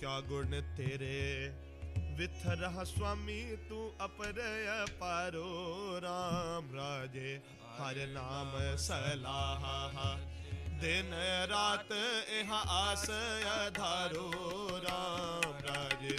ਕਿਆ ਗੁਣ ਤੇਰੇ? ਵਿਥ ਰਹਾ ਸੁਆਮੀ, ਤੂੰ ਅਪਰਯ ਪਾਰੋ RAM ਰਾਜੇ, ਹਰ ਨਾਮ ਸਲਾਹਾ। ਦਿਨ ਰਾਤ ਇਹ ਆਸ ਅਧਾਰੋ। RAM ਰਾਜੇ,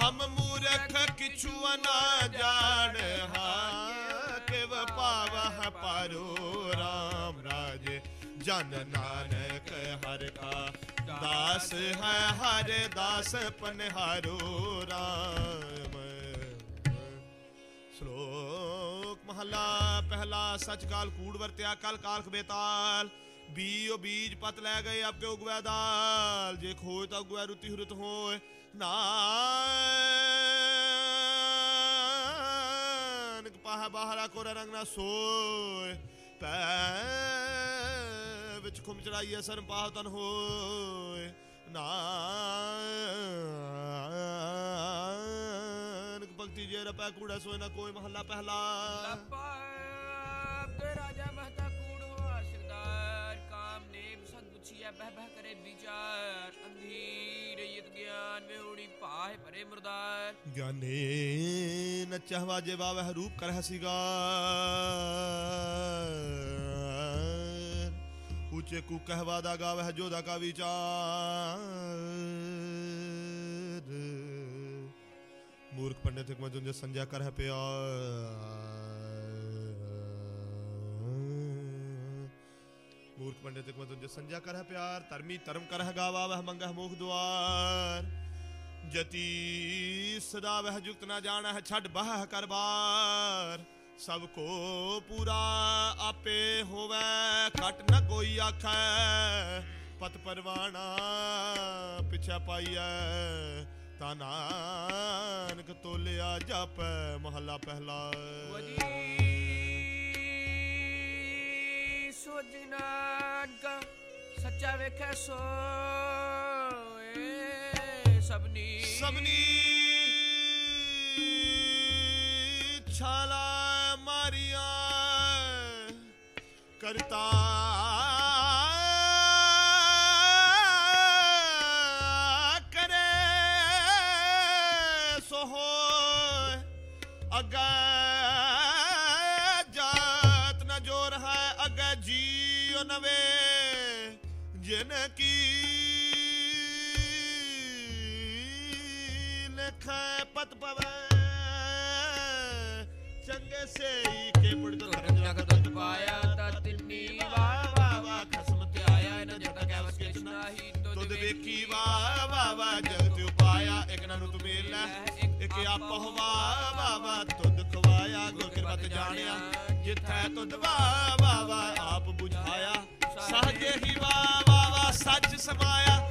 ਹਮ ਮੂਰਖ ਕਿਛੂ ਨਾ ਜਾਣ ਹਾ। ਕਿਵ ਪਾਵਹ ਪਾਰੋ। RAM ਰਾਜੇ, ਜਨ ਨਾਨਕ ਹਰ ਕਾ। ਦਾਸ ਹੈ ਹਰ ਦਾਸ ਪਨਹਾਰੋ RAM ਸ਼ਲੋਕ ਮਹਲਾ ਪਹਿਲਾ ਸਚ ਕਾਲ ਕੂੜ ਵਰਤਿਆ ਕਲ ਕਾਲਖ ਬੇਤਾਲ ਬੀਓ ਬੀਜ ਪਤ ਲੈ ਗਏ ਆਪਕੇ ਉਗਵੈ ਦਾਲ ਜੇ ਖੋਜ ਤਾਂ ਉਗਵੈ ਰੁਤੀ ਹੁਰਤ ਹੋਏ ਨਾਨਕ ਪਾਹ ਬਾਹਰਾ ਕੋਰ ਰੰਗ ਨਾ ਸੋਏ ਪੈ ਵਿੱਚ ਖੁਮ ਚੜਾਈਏ ਸਰ ਪਾਹ ਤਨ ਹੋਏ। ਨਾਨਕ ਭਗਤੀ ਜੇ ਰਪੈ ਕੂੜਾ ਸੋਏ ਨਾ ਕੋਈ ਮਹੱਲਾ ਪਹਿਲਾ। ਲੱਪਾ ਤੇ ਰਾਜਾ ਮਹਤਾ ਕੂੜ ਹੋਆ ਸਰਦਾਰ ਕਾਮ ਨੇਮ ਸਦ ਪੁੱਛਿਆ ਬਹਿ ਬਹਿ ਕਰੇ ਵਿਚਾਰ। ਅੰਧੀਰ ਯਤ ਗਿਆਨ ਮੇ ਉੜੀ ਪਾਹੇ ਭਰੇ ਮੁਰਦਾਰ। ਗਿਆਨੇ ਨਚਹ ਵਾਜੇ ਵਾਵਹ ਰੂਪ ਕਰ ਹਸੀਗਾ ਉੱਚੇ ਕੂ ਕਹਿਵਾ ਦਾ ਗਾਵਹ ਜੋਦਾ ਕਾ ਵਿਚਾਰ। ਮੂਰਖ ਪੰਡਿਤ ਇੱਕ ਮਜੁੰਜ ਸੰਜਾ ਕਰ ਹੈ ਪਿਆਰ। ਮੂਰਖ ਪੰਡਿਤ ਇੱਕ ਮਜੁੰਜ ਸੰਜਾ ਕਰ ਹੈ ਪਿਆਰ, ਧਰਮੀ ਧਰਮ ਕਰ ਹੈ ਗਾਵਾ ਵਹ ਮੰਗਹ ਮੋਖ ਦੁਆਰ। ਜਤੀ ਸਦਾ ਵਹ ਜੁਗਤ ਨਾ ਜਾਣਾ ਹੈ ਛੱਡ ਬਾਹ ਕਰ ਬਾਰ ਸਭ ਕੋ ਪੂਰਾ ਆਪੇ ਹੋਵੇ ਘਟ ਨ ਕੋਈ ਆਖੈ। ਪਤ ਪਰਵਾਣਾ ਪਿਛਾ ਪਾਈਐ ਤਾ ਨਾਨਕ ਤੋਲਿਆ ਜਾਪੈ ਮਹੱਲਾ ਪਹਿਲਾ। ਵਜੀ ਕਾ ਸੱਚਾ ਵੇਖੈ ਸੋਏ ਸਭਨੀ ਸਭਨੀ ਕਰਤਾ। ਕਰੇ ਸੋ ਹੋਏ ਅੱਗੇ ਜਾਤ ਨ ਜੋਰ ਹੈ ਅੱਗੇ ਜੀਉ ਨਵੇ ਜਿਨ ਕੀ ਉਹਨਾਂ ਨੂੰ ਤੂੰ ਮੇਲ ਲੈ ਇੱਕ ਆਪਹੁਵਾ ਬਾਬਾ ਤੁਧ ਖਵਾਇਆ ਗੁਰ ਕਿਰਪਾ ਤੇ ਜਾਣਿਆ ਜਿੱਥੈ ਤੁਧ ਬਾਬਾ ਆਪ ਬੁਝਾਇਆ। ਸਹਜੇ ਹੀ ਬਾਬਾ ਸੱਚ ਸਮਾਇਆ।